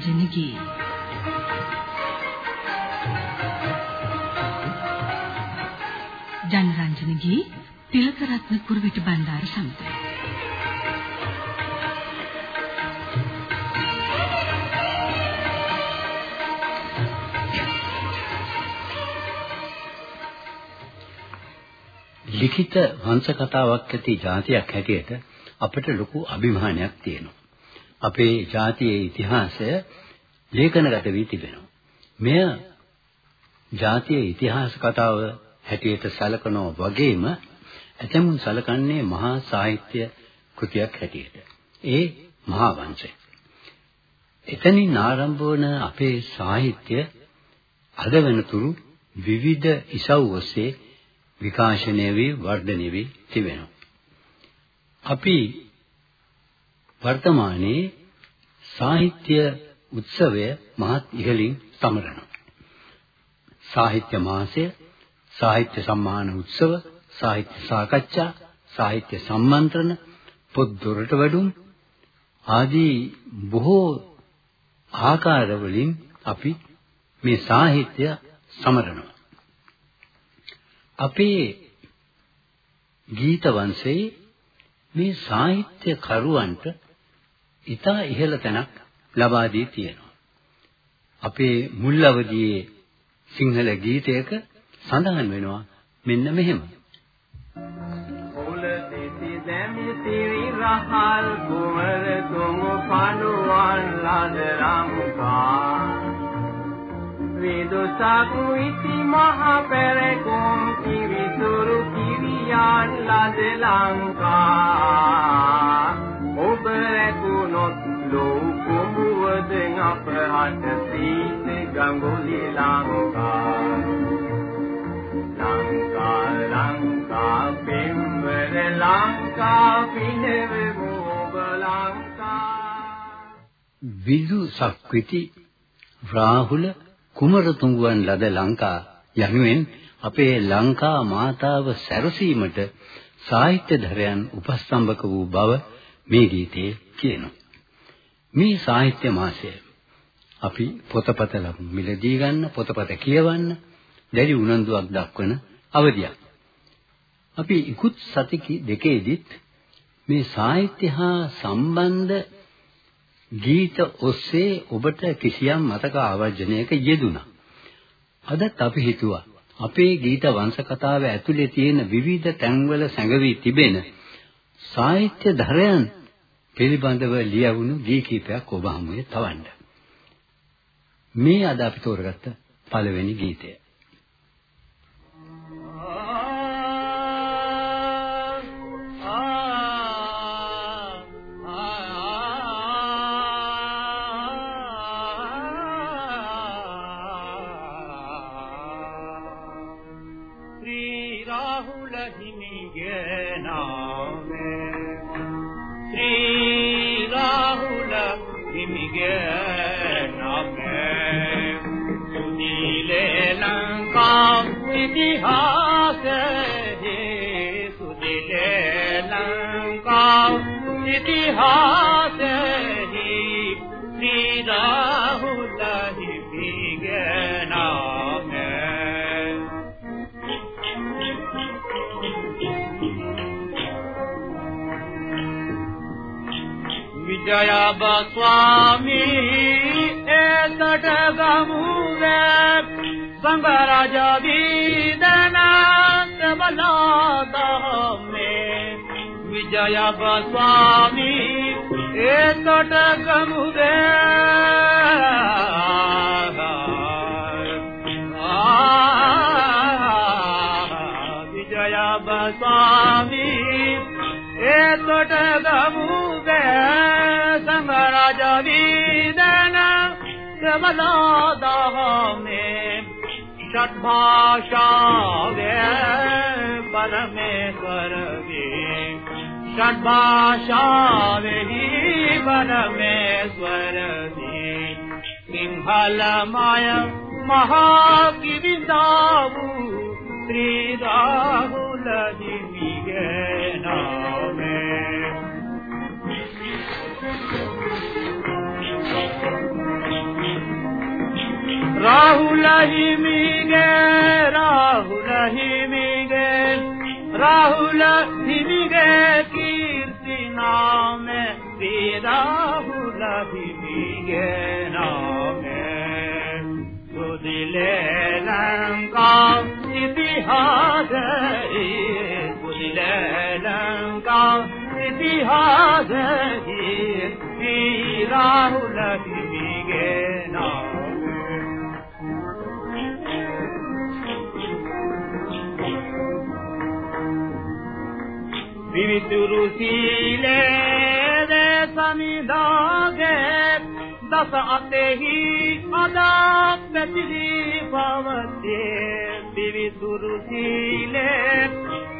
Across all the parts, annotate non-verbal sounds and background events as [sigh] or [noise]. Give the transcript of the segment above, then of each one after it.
ජනරංජනගේ ජනරංජනගේ තිලකරත්න කුරුවිට බණ්ඩාර සමඟ ලිඛිත වංශ කතාවක් ඇති ජාතියක් හැටියට අපිට ලොකු අභිමානයක් තියෙනවා. අපේ ජාතියේ ඉතිහාසය ලේඛනගත වී තිබෙනවා. මෙය ජාතියේ ඉතිහාස කතාව හැටියට සැලකනවා වගේම ඇතමුන් සැලකන්නේ මහා සාහිත්‍ය කෘතියක් හැටියට. ඒ මහා වංශය. එතනින් ආරම්භ වන අපේ සාහිත්‍ය අද වෙනතුරු විවිධ ඉසව් ඔස්සේ විකාශනය වී වර්ධනය වී තිබෙනවා. අපි වර්තමානයේ සාහිත්‍ය උත්සවය මහත් ඉහළින් සමරනවා. සාහිත්‍ය මාසය, සාහිත්‍ය සම්මාන උත්සව, සාහිත්‍ය සාකච්ඡා, සාහිත්‍ය සම්මන්ත්‍රණ, පොත් දොරට වැඩුම් ආදී බොහෝ ආකාරවලින් අපි මේ සාහිත්‍ය සමරනවා. අපේ ගීත වංශයේ මේ සාහිත්‍ය කරුවන්ට ඉතා ඉහළ තැනක් ලබා දී තියෙනවා. අපේ මුල් අවදියේ සිංහල ගීතයක සඳහන් වෙනවා මෙන්න මෙහෙම. රහල් කුමර තුම පනුවන් ලද රම්කා විදුසක් ඉති මහ පෙරකුම් කිවිසුරු කිරියන් ලද ලංකා ඔබ රැකුණොත් ලෝ කුඹුවද අපහට සීත ගඟුලි ලංකා. ලංකා ලංකා පින්වර ලංකා පිනවෙමු ඔබ ලංකා. විදු සක්විති රාහුල කුමරතුංගුවන් ලද ලංකා යනුවෙන් අපේ ලංකා මාතාව සැරසීමට සාහිත්‍යධරයන් උපස්තම්භක වූ බව මේ ගීතයේ කියනවා. මේ සාහිත්‍ය මාසය අපි පොතපත මිලදී ගන්න පොතපත කියවන්න දැඩි උනන්දුවක් දක්වන අවධියක්. අපි ඉක්ුත් සති දෙකේදීත් මේ සාහිත්‍ය හා සම්බන්ධ ගීත ඔස්සේ ඔබට කිසියම් මතක ආවර්ජනයක යෙදුණා. අදත් අපි හිතුවා අපේ ගීත වංශ කතාව ඇතුලේ තියෙන විවිධ තැන්වල සැඟවී තිබෙන සාහිත්‍ය ධරයන් පිළිබඳව ලියවුණු ගී කීපයක් ඔබ හමුවේ තවන්න. මේ අද අපි තෝරගත්ත පළවෙනි ගීතය. ඉතිහාසෙහි ශ්‍රී රාහුල හිමිගනාම විජය බස්වාමී ඒතට ගමුවේ සංගරජ වීදනාත जया स्वामी ए तटकमुदे विजया स्वामी ए तटकमुदे समराज विदन समदा में षटभाषा परमेश्वर शाशा परमेश्वरदे सिंहलमाय त्रि राहुलीमि राहुलहि मिगे राहुलहि मिगे राहुलि गे नाम तेरा हुलहिगे नाम सुदिले लंका इतिहास सुदिले लंका इतिहास ही राहुल हिगे විවිතුරු සීලේ සමිදාගේ දස අතෙහි අදා පැතිරී පවතේ විවිතුරු සීලේ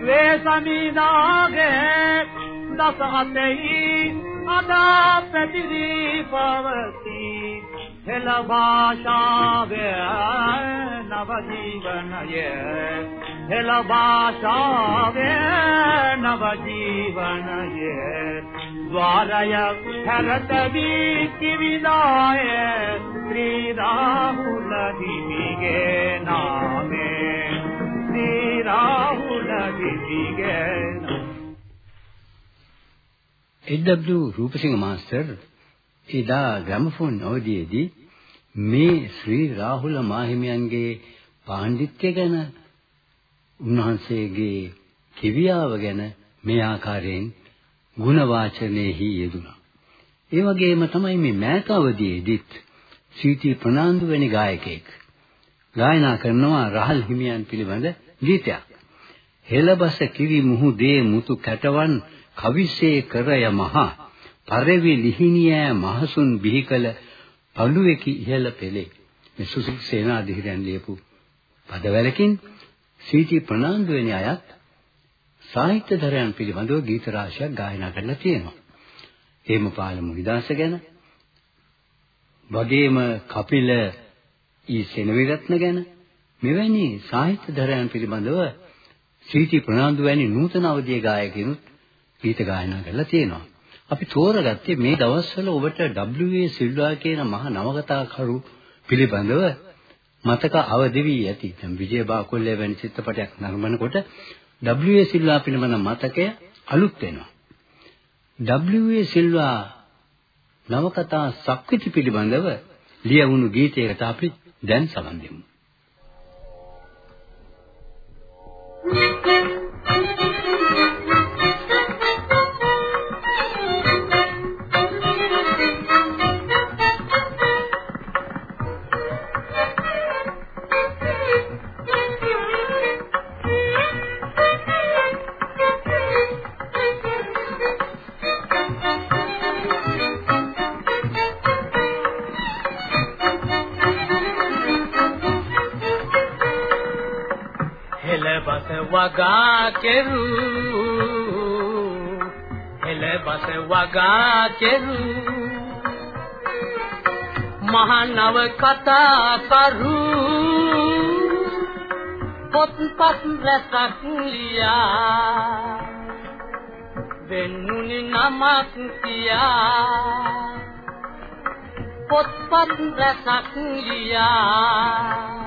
වේ සමිදාගේ දස අතෙහි අදා පැතිරී පවතී. හෙළ භාෂාවේ නව ජීවනයේ හෙළ භාෂාවේ නව ජීවනයේ ద్వාරයක් හැරත වී කිවිදාය. ශ්‍රී රාහුල හිමිගේ නාමේ ශ්‍රී රාහුල හිමිගේ එඩ්.ඩබ්ලිව් රූපසිංහ මාස්ටර් එදා ග්‍රැමෆෝන් අවධියේදී මේ ශ්‍රී රාහුල මාහිමියන්ගේ පාණ්ඩිත්‍ය ගැන උන්වහන්සේගේ කිවියාව ගැන මේ ආකාරයෙන් ಗುಣ වාචනයේහි යෙදුණා. ඒ වගේම තමයි මේ මෑත අවධියේදීත් සීටි ප්‍රනාන්දු වැනි ගායකයෙක් ගායනා කරනවා රහල් හිමියන් පිළිබඳ ගීතයක්. හෙළබස කිවි මුහුදේ මුතු කැටවන් කවිසේ කරය මහා පරවි ලිහිණිය මහසුන් බිහිකල පළුවේකි ඉහළ පෙළේ මේ සුසිල් සේනාධිරයන් ලියපු පදවලකින් සීටි ප්‍රනාන්දු වෙන අයත් සාහිත්‍ය දරයන් පිළිබඳව ගීත රාශියක් ගායනා කරලා තියෙනවා. හේමපාල මුනිදාස ගැන වගේම කපිල ඊ සෙනවිරත්න ගැන මෙවැනි සාහිත්‍ය දරයන් පිළිබඳව සීටි ප්‍රනාන්දු වැනි නූතන අවධියේ ගායකිනුත් ගීත ගායනා කරලා තියෙනවා. අපි තෝරගත්තේ මේ දවස්වල ඔබට W.A. සිල්වා කියන මහ නවකතාකරු පිළිබඳව මතක අවදි වී ඇති. දැන් විජයබා කොල්ලේ වැනි චිත්‍රපටයක් නරඹනකොට W.A. සිල්වා පිළිබඳ මතකය අලුත් වෙනවා. W.A. සිල්වා නවකතා සක්විති පිළිබඳව ලියවුණු ගීතයකට අපි දැන් සවන් දෙමු. වගා කෙරු. හෙළ බස වගා කෙරු. මහනව කතා කරු. පොත්පත් රසක් ලියා. වෙන්නුනි නමක් තියා පොත්පත් රසක් ලියා.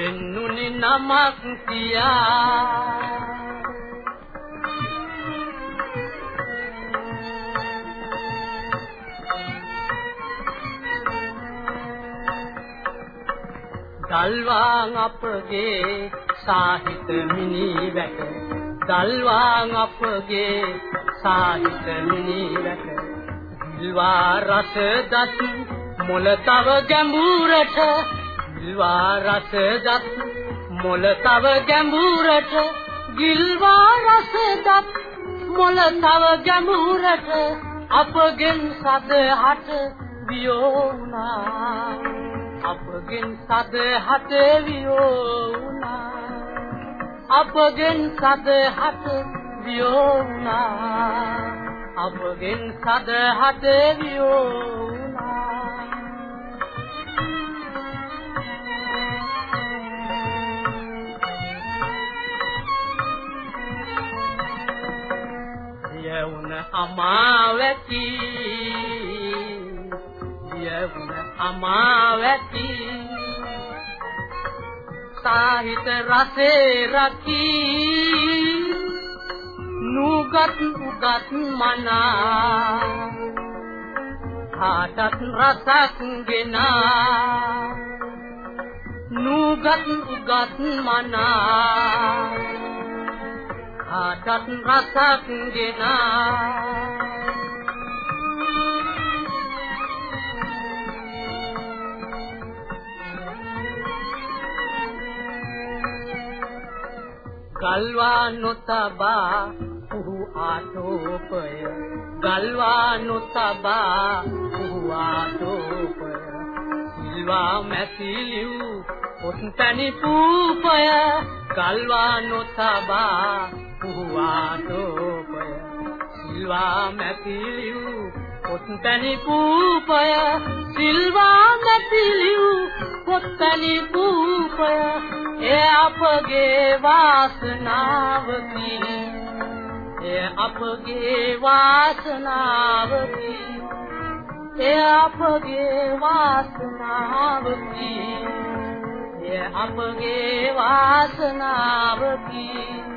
වෙන්නුනි නමක් තියා දල්වාන් අපගේ සාහිත මිනි වැට දල්වාන් අපගේ සාහිත මිනි වැට දිල්වා රස දත් මොල තව ගැඹුරට දිල්වා රස දත් මොල තව ගැඹුරට. දිල්වා රස දත් මොල තව ගැඹුරට. අපගෙන් සදහට වියෝනා. අපගෙන් සදහට වියෝනා. අපගෙන් සදහට වියෝනා. අපගෙන් සදහට වියෝනා. යවුන අමාවැති යවුන අමාවැති සාහිත රසේ රකී නුගත් උගත් මනා. කාටත් රසක් ගෙනා. නුගත් උගත් මනා. කාටත් රසක් ගෙනා ගල්වා නොතබා පුහු ආටෝපය. ගල්වා නොතබා පුහු ආටෝපය. සිල්වා මැසිලිව් පොත්තනි පූපය ගල්වා නොතබා පුහු ආටෝපය සිල්වා මැසිලිව් පොත්තනි පූපය සිල්වා මැසිලිව් පොත්තනි පූපය ඒ අපගේ වාසනාවකි ඒ අපගේ වාසනාවකි ඒ අපගේ වාසනාවකි ඒ අපගේ වාසනාවකි කැප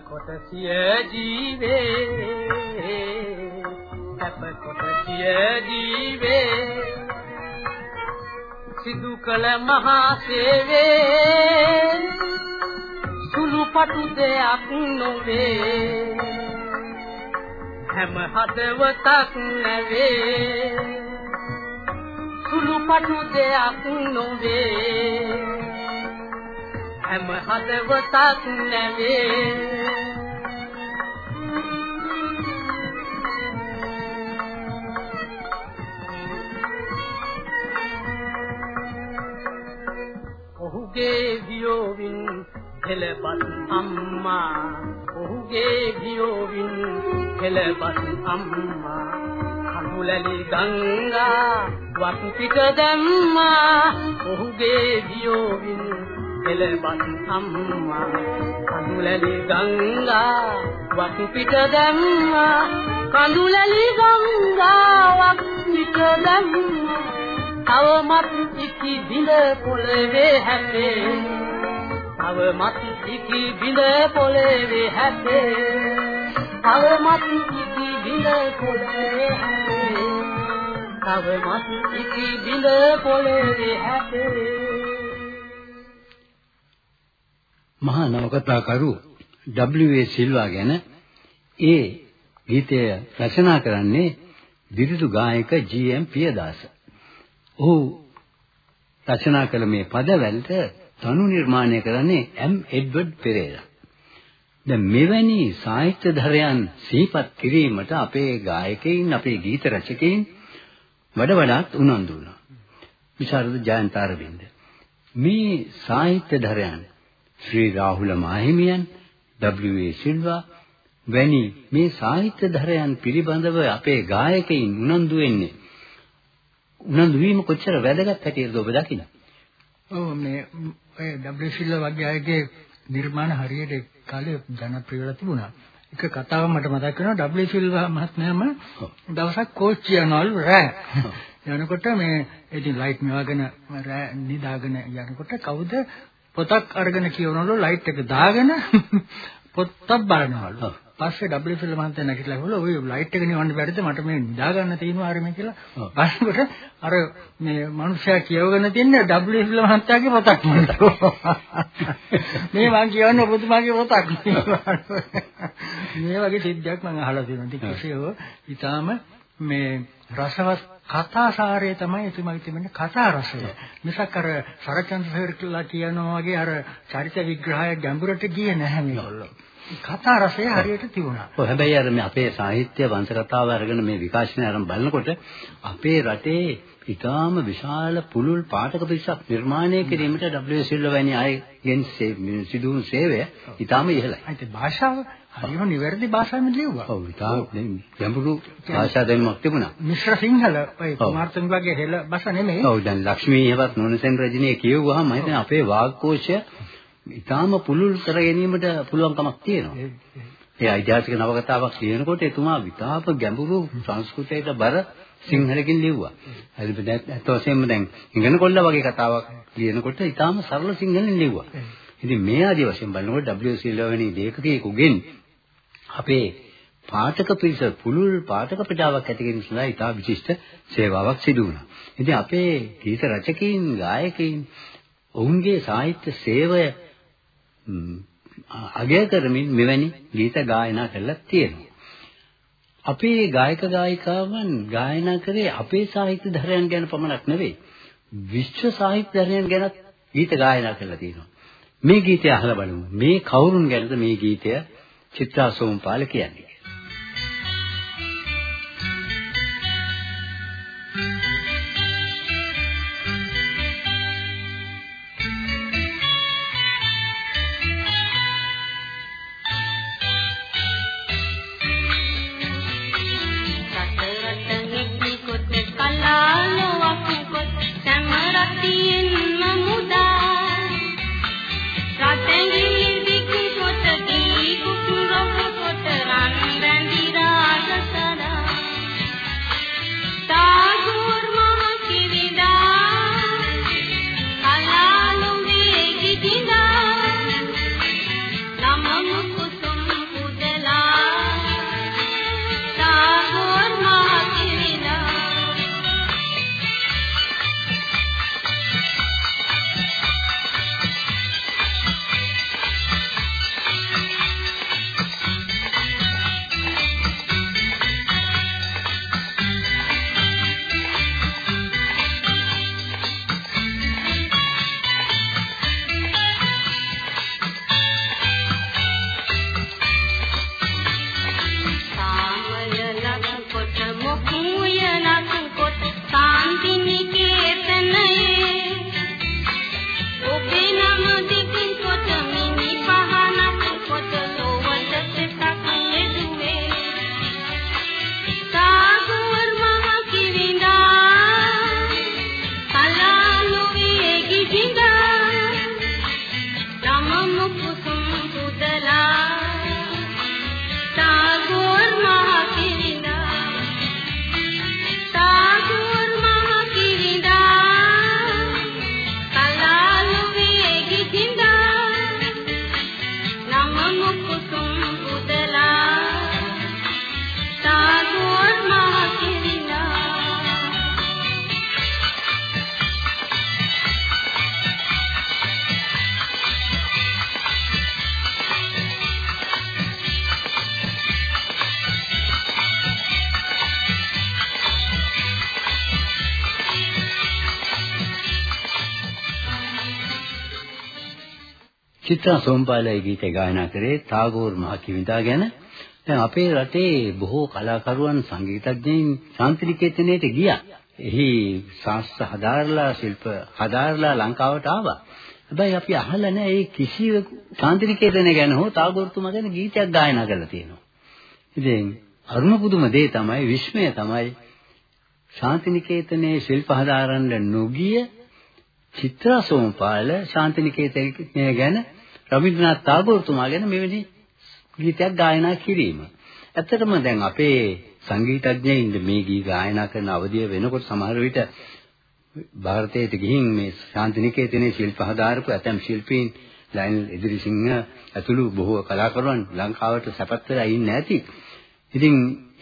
කොට සිය ජීවේ කැප කොට සිය ජීවේ සිදු කළ මහා සේවේ සුළු පටු දෙයක් නොවේ හැම හදවතක් නැවේ. සුළු පටු දෙයක් නොවේ. හැම හදවතක් නැවේ. ඔහුගේ වියෝවින් හෙළපත් අම්මා ඔහුගේ වියෝවින් හෙළපත් අම්මා කඳුලලි ගංගා වත් පිට දැම්මා. ඔහුගේ වියෝවින් එළබත් අම්මා කඳුලලි ගංගා වක් පිට දැම්මා. කඳුලලි ගංගා වක් පිට දැම්මා. තවමත් ඉකි බිඳ පොළවේ හැපේ. තවමත් ඉකි බිඳ පොළවේ හැපේ තවමත් ඉකි බිඳ පොළවේ හැපේ තවමත් ඉකි බිඳ පොළවේ හැපේ මහා නවකතාකරු W.A. සිල්වා ගැන ඒ ගීතය රචනා කරන්නේ විරුදු ගායක G.M. පියදාස. ඔහු රචනා කළ මේ පදවලට තනු නිර්මාණය කරන්නේ M. එඩ්වඩ් පෙරේරා. දැන් මෙවැනි සාහිත්‍ය ධරයන් සිහිපත් කිරීමට අපේ ගායකයින් අපේ ගීත රචකයින් වඩ වඩාත් උනන්දු වුණා. විශාරද ජයන්ත අරවින්ද මේ සාහිත්‍ය ධරයන් ශ්‍රී රාහුල මාහිමියන් W.A. සිල්වා වැනි මේ සාහිත්‍ය ධරයන් පිළිබඳව අපේ ගායකයින් උනන්දු වෙන්නේ උනන්දු වීම කොච්චර වැදගත් හැටියද ඔබ දකින්නේ? ඔව් මේ ඔය W. සිල්වා වගේ අයගේ නිර්මාණ හරියට කාලේ ජනප්‍රිය වෙලා තිබුණා. එක කතාවක් මට මතක් වෙනවා W. සිල්වා මහත්මයාම දවසක් කෝච්චිය යනවලු රෑ. යනකොට මේ ඉතින් ලයිට් මෙවගෙන රෑ නිදාගෙන යනකොට කවුද පොතක් අරගෙන කියවනවලු ලයිට් එක දාගෙන පොතක් බලනවලු. පස්සේ WFL මහන්තයා නැගිටලා කිව්වලු ඔය ලයිට් එක නිවන්න බැරිද මට මේ නිදා ගන්න තියෙනවා අර මේ කියලා. බලනකොට අර මේ මිනිස්සයා කියවගෙන තියන්නේ WFL මහන්තයාගේ පොතක් [laughs] මේ මං කියවන්නේ ඔබතුමාගේ පොතක්. මේ වගේ සිද්ධියක් මම අහලා තියෙනවා. ඉතින් කෙසේව ඊටාම මේ රසවත් කතාසාරය තමයි එතුමාගේ තිබෙන කතා රසය. මිසක් අර සරචන්ද්‍ර සර්කලා කියනවා වගේ අර චරිත විග්‍රහය ගැඹුරට ගියේ නැහැ මේගොල්ලෝ. කතා රසය හරියට තිබුණා. ඔව් හැබැයි අර මේ අපේ සාහිත්‍ය වංශ කතාව අරගෙන මේ විකාශනය ආරම්භ බලනකොට අපේ රටේ ඉතාම විශාල පුළුල් පාඨක පිරිසක් නිර්මාණය කිරීමට W සිල්වා වැනි අයගෙන් සිදුවුණු සේවය ඉතාම ඉහළයි. ඒත් භාෂාව හරිම නිවැරදි භාෂාවෙන් ලියුවා. ඔව් ඉතාම ගැඹුරු භාෂා දැනුමක් තිබුණා. මිශ්‍ර සිංහල ඔය කුමාරතුංග වගේ හෙළ භාෂා නෙමෙයි. ඔව් දැන් ලක්ෂ්මී හේවත් නෝනසෙන් රජිනිය කියවුවාම මම අපේ වාග්කෝෂය ඊටාම පුළුල් කර ගැනීමට පුළුවන්කමක් තියෙනවා. ඒ ඓතිහාසික නවකතාවක් ලියනකොට එතුමා විතාප ගැඹුරු සංස්කෘතයට බර සිංහලකින් ලිව්වා. හරි ඇත්ත වශයෙන්ම දැන් ඉගෙන කොල්ල වගේ කතාවක් ලියනකොට ඊටාම සරල සිංහලෙන් ලිව්වා. ඉතින් මේ ආදී වශයෙන් බලනකොට W.C. ලවණි ලේඛකයෙකුගෙන් අපේ පාඨක පිරිස පුළුල් පාඨක ප්‍රජාවක් ඇති කිරීම සඳහා ඉතා විශිෂ්ට සේවාවක් සිදු වුණා. ඉතින් අපේ ගීත රචකයින් ගායකයින් ඔවුන්ගේ සාහිත්‍ය සේවය අගය කරමින් මෙවැනි ගීත ගායනා කරලා තියෙනවා. අපේ ගායක ගායිකාවන් ගායනා කරේ අපේ සාහිත්‍ය ධරයන් ගැන පමණක් නෙවෙයි විශ්ව සාහිත්‍ය ධරයන් ගැනත් ගීත ගායනා කරලා තියෙනවා. මේ ගීතය අහලා බලමු. මේ කවුරුන් ගැනද මේ ගීතය චිත්‍රා සෝම්පාල කියන්නේ? චිත්‍රා සෝම්පාලයි ගීතය ගායනා කරේ තාගෝර් මහකිවිඳා ගැන. දැන් අපේ රටේ බොහෝ කලාකරුවන් සංගීතඥයින් ශාන්තිනිකේතනයට ගියා. එහි ශාස්ත්‍ර හදාarලා ශිල්ප හදාarලා ලංකාවට ආවා. හැබැයි අපි අහලා නැහැ මේ කිසිවෙකු ශාන්තිනිකේතනය ගැන හෝ තාගෝර්තුමා ගැන ගීතයක් ගායනා කරලා තියෙනවා. ඉතින් අරුණ පුදුම දේ තමයි විශ්මය තමයි ශාන්තිනිකේතනයේ ශිල්ප හදාරන්න නොගිය චිත්‍රා සෝමපාල ශාන්තිනිකේතනය ගැන රවීන්ද්‍රනාත් tagore ගැන මෙවැනි ගීතයක් ගායනා කිරීම. ඇත්තටම දැන් අපේ සංගීතඥයින් මේ ගී ගායනා කරන අවධිය වෙනකොට සමහර විට ಭಾರತයට ගිහින් මේ ශාන්තිනිකේතනයේ ශිල්ප හදාරපු ඇතම් ශිල්පීන් ලයිනල් ඉදිරිසිංහ ඇතුළු බොහෝ කලාකරුවන් ලංකාවට සැපත් වෙලා ඉන්නේ නැති. ඉතින්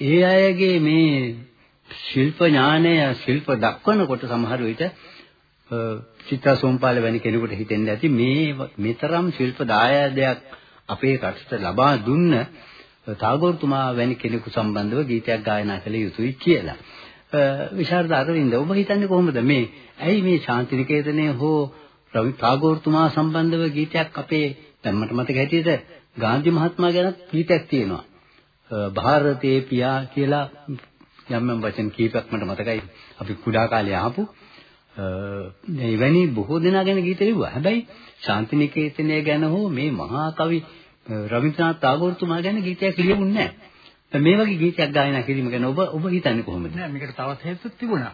ඒ අයගේ මේ ශිල්ප ඥානය ශිල්ප දක්වනකොට සමහර විට චිත්තා සෝම්පාල වැනි කෙනෙකුට හිතෙන්න ඇති මේ මෙතරම් ශිල්ප දායාදයක් අපේ රටට ලබා දුන්න තාගෝර්තුමා වැනි කෙනෙකු සම්බන්ධව ගීතයක් ගායනා කළ යුතුයි කියලා. විශාරද අරවින්ද ඔබ හිතන්නේ කොහොමද මේ ඇයි මේ ශාන්තිනිකේතනයේ හෝ රවි තාගෝර්තුමා සම්බන්ධව ගීතයක් අපේ දැන් මට මතක හැටියට ගාන්ධි මහත්මයා ගැන ගීතයක් තියෙනවා. ಭಾರತේ පියා කියලා යම් යම් වචන කීපයක් මට මතකයි අපි කුඩා කාලේ අහපු එවැනි බොහෝ දෙනා ගැන ගීත ලිව්වා. හැබැයි ශාන්තිනිකේතනය ගැන හෝ මේ මහා කවි රවීන්ද්‍රනාත් tagore ගැන ගීතයක් ලියුන්නේ නැහැ. මේ වගේ ගීතයක් ගායනා කිරීම ගැන ඔබ ඔබ හිතන්නේ කොහොමද? නෑ මේකට තවත් හේතුත් තිබුණා.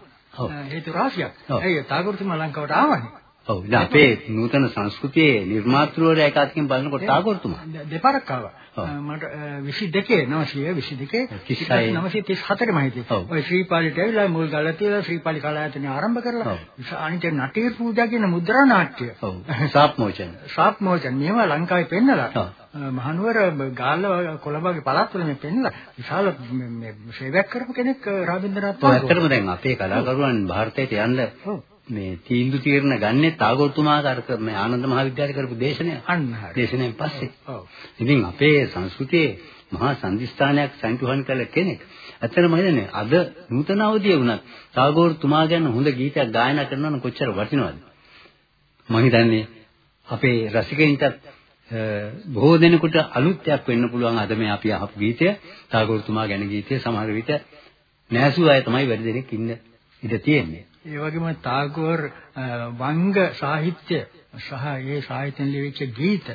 හේතු රාශියක්. ඒ tagore තුමා ලංකාවට ආවනේ. ඔව්. දැන් අපේ නූතන සංස්කෘතියේ නිර්මාතෘවරයා එකාතකින් බලනකොට ටාගෝර්තුමා දෙපාරක් ආවා මට 22 922 934 මම හිතේ ඔය ශ්‍රීපාලිට ඇවිල්ලා මුල් ගල තියලා ශ්‍රීපාලි කලායතනය ආරම්භ කරලා අනිත් නටේ පූජා කියන මුද්‍රා නාට්‍ය. ඔව්. සාප්මෝචන. සාප්මෝචන. මේව ලංකාවේ පෙන්නලා. මහනුවර ගාල්ල කොළඹගේ පළාත්වල මේ පෙන්නලා. විශාල මේ සේවයක් කරපු කෙනෙක් රාජේන්ද්‍රනාත් ඔව් ඇත්තටම දැන් අපේ කලාකරුවන් ಭಾರತයට යන්න මේ තීන්දුව తీරන ගන්නේ ටාගෝර්තුමාට අර ක- මේ ආනන්ද මහාවිද්‍යාලේ කරපු දේශනය. අන්න හරි. දේශනයෙන් පස්සේ. ඔව්. ඉතින් අපේ සංස්කෘතියේ මහා සංදිස්ථානයක් සම්තුහන් කළ කෙනෙක්. ඇත්තටම හිතන්නේ අද නූතන අවධිය වුණත් ටාගෝර්තුමා ගැන හොඳ ගීතයක් ගායනා කරනවා නම් කොච්චර වටිනවද? මම හිතන්නේ අපේ රසිකයින්ටත් බොහෝ දෙනෙකුට අලුත් දෙයක් වෙන්න පුළුවන් අද මේ අපි අහපු ගීතය ටාගෝර්තුමා ගැන ගීතය සමහර විට නැසු අය තමයි වැඩි දෙනෙක් ඉන්න ඉඩ තියෙන්නේ. ඒ වගේම ටාගෝර් වංග සාහිත්‍ය සහ ඒ සාහිත්‍යයෙන් ලියවිච්ච ගීත.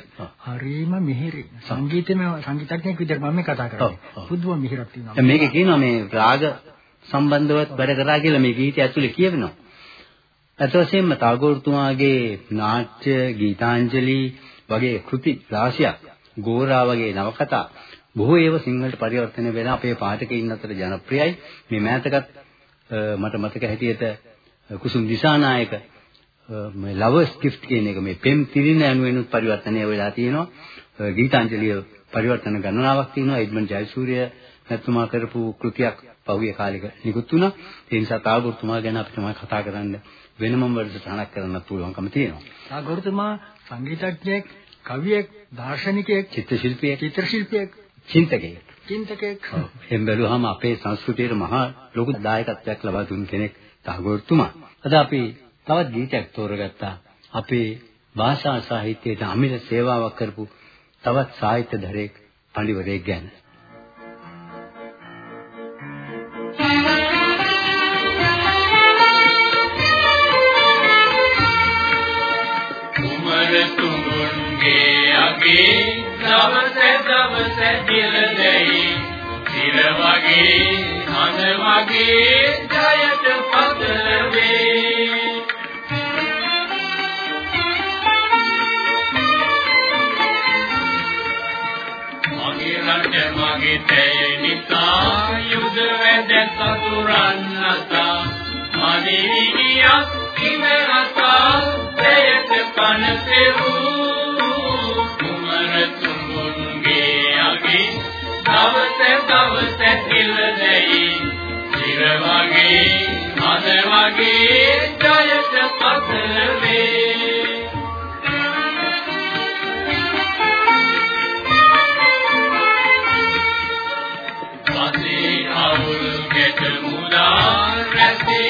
හරීම මිහිරි. සංගීතමය සංගීතඥයෙක් විදිහට මම මේ කතා කරන්නේ. පුදුම මිහිරක් තියෙනවා. මේකේ කියනවා මේ රාග සම්බන්ධවත් වැඩ කරා කියලා මේ ගීතය ඇතුලේ කියවෙනවා. අත වශයෙන්ම ටාගෝර්තුමාගේ නාට්‍ය ගීතාංජලි වගේ කෘති රාශියක් ගෝරා වගේ නවකතා බොහෝ ඒවා සිංහලට පරිවර්තනය වෙලා අපේ පාඨකයින් අතර ජනප්‍රියයි. මේ මෑතකත් මට මතක හැටියට කුසුම් දිසානායක මේ ලවර්ස් ගිෆ්ට් කියන එක මේ පෙම් තිරින යනුවෙනුත් පරිවර්තනය වෙලා තියෙනවා. ගීතාංජලිය පරිවර්තන ගණනාවක් තියෙනවා. එඩ්මන්ඩ් ජයසූරිය නැතුමා කරපු කෘතියක් පහුගිය කාලෙක නිකුත් වුණා. ඒ නිසා තාගුරුතුමා ගැන අපිට මම කතා කරන්න වෙනමම වැඩසටහනක් කරන්න පුළුවන්කම තියෙනවා. ටාගෝර්තුමා සංගීතඥයෙක්, කවියෙක්, දාර්ශනිකයෙක්, චිත්‍ර ශිල්පියෙක්, චිත්‍ර ශිල්පියෙක්, චින්තකයෙක්. චින්තකයෙක්. එහෙන් බැලුවහම අපේ සංස්කෘතියේ මහා ලොකු දායකත්වයක් ලබා දුන් කෙනෙක් තාගෝර්තුමා. අද අපි තවත් ගීතයක් තෝරගත්තා. අපේ භාෂා සාහිත්‍යයට අමිල සේවාවක් කරපු තවත් සාහිත්‍යධරයෙක් පඬිවරයෙක් ගැන. කුමර තුඹුන්ගේ අගේ දවස දවස දිල දෙයි දිල වගේ හඳ වගේ රට මගේ තැය නිසා යුද වැද සතුරන් අතා මදිවිනියක් ඉවරතා තැයට පන පෙරූ. කුමර තුඹුන්ගේ අගේ දවස දවස කිල දෙයි. ඉර වගේ අද වගේ ජයට පතල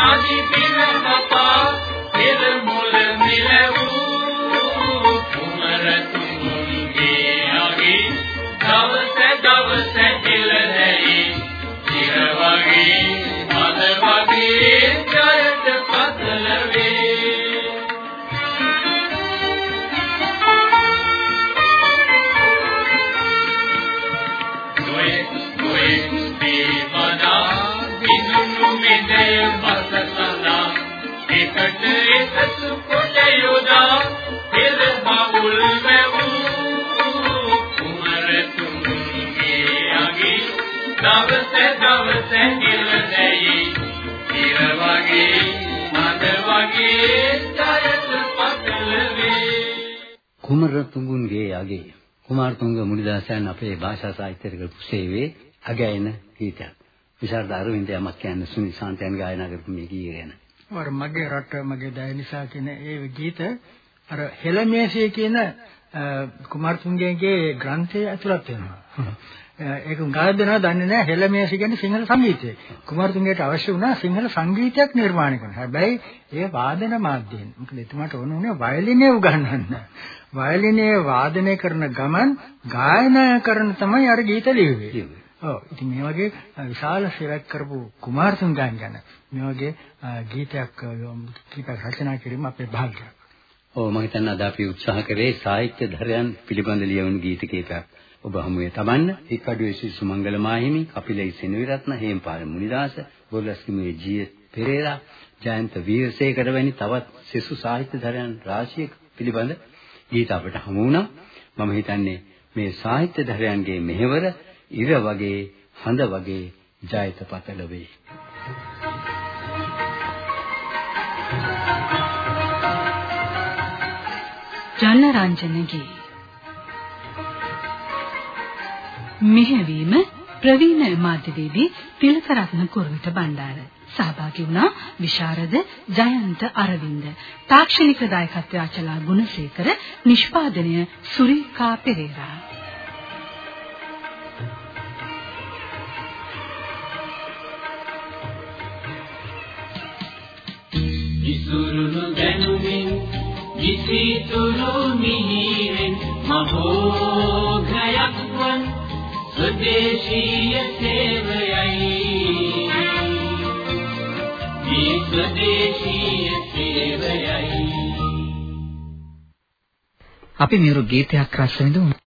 මෙහණින් අදි පිරපපා පෙර මුල මිලවූ දවස දවස ඉර වගේ මද වගේ ජයට පතල වේ කුමර තුඟුන්ගේ අගේ කුමාරතුංග මුනිදාසයන් අපේ භාෂා සාහිත්‍යයට කරපු සේවයේ අගයන ගීතයක්. විශාරද අරවින්ද යමක් කියන්නේ සුනිල් සාන්තයන් ගායනා කරපු මේ ගීය ගැන. වර මගේ රට මගේ දය නිසා කියන ඒ ගීත අර හෙළමේසේ කියන කුමාරතුංගගේ ග්‍රන්ථය ඇතුළත් වෙනවා. ඒක ගායක දෙනවා දන්නේ නැහැ හෙළමේසි කියන්නේ සිංහල සංගීතය. කුමාරතුංගයට අවශ්‍ය වුණා සිංහල සංගීතයක් නිර්මාණය කරන්න. හැබැයි ඒ වාදන මාධ්‍යයෙන්. මොකද එතුමාට ඕන උනේ වයලිනේ උගන්වන්න. වයලිනේ වාදනය කරන ගමන් ගායනා කරන තමයි අර ගීත ලියුවේ. ඔව්. ඉතින් මේ වගේ විශාල සේවයක් කරපු කුමාරතුංගයන් ගැන මේ වගේ ගීතයක් කීපයක් රචනා කිරීම අපේ භාග්‍යයක්. ඔව් මම හිතන්නේ අද අපි උත්සාහ කරේ සාහිත්‍ය ධරයන් පිළිබඳ ලියවුණු ගීත කීපයක්. ඔබ හමුවේ තබන්න හික්කඩුවේ ශ්‍රී සුමංගල මාහිමි, කපිලයි සෙනවිරත්න, හේම්පාල මුනිදාස, බොල්ලස්කිමුවේ ජී පෙරේරා, ජයන්ත වීරසේකර වැනි තවත් සෙසු සාහිත්‍ය ධරයන් රාශියක පිළිබඳ ගීත අපට හමු වුණා. මම හිතන්නේ මේ සාහිත්‍ය ධරයන්ගේ මෙහෙවර ඉර වගේ හඳ වගේ ජයත පතල වේ. ජනරංජනගේ මෙහෙවීම ප්‍රවීණ මාධ්‍යවේදී තිලකරත්න කුරුවිට බණ්ඩාර. සහභාගී වුණා විශාරද ජයන්ත අරවින්ද. තාක්ෂණික දායකත්වය අචලා ගුණසේකර නිෂ්පාදනය සුරීකා පෙරේරා. ඉසුරුණු දැනුමින් විසිතුරු මිහිරෙන් ස්වදේශීය සේවයයි. මේ ස්වදේශීය සේවයයි අපි මෙරු ගීතයක් රස විඳමු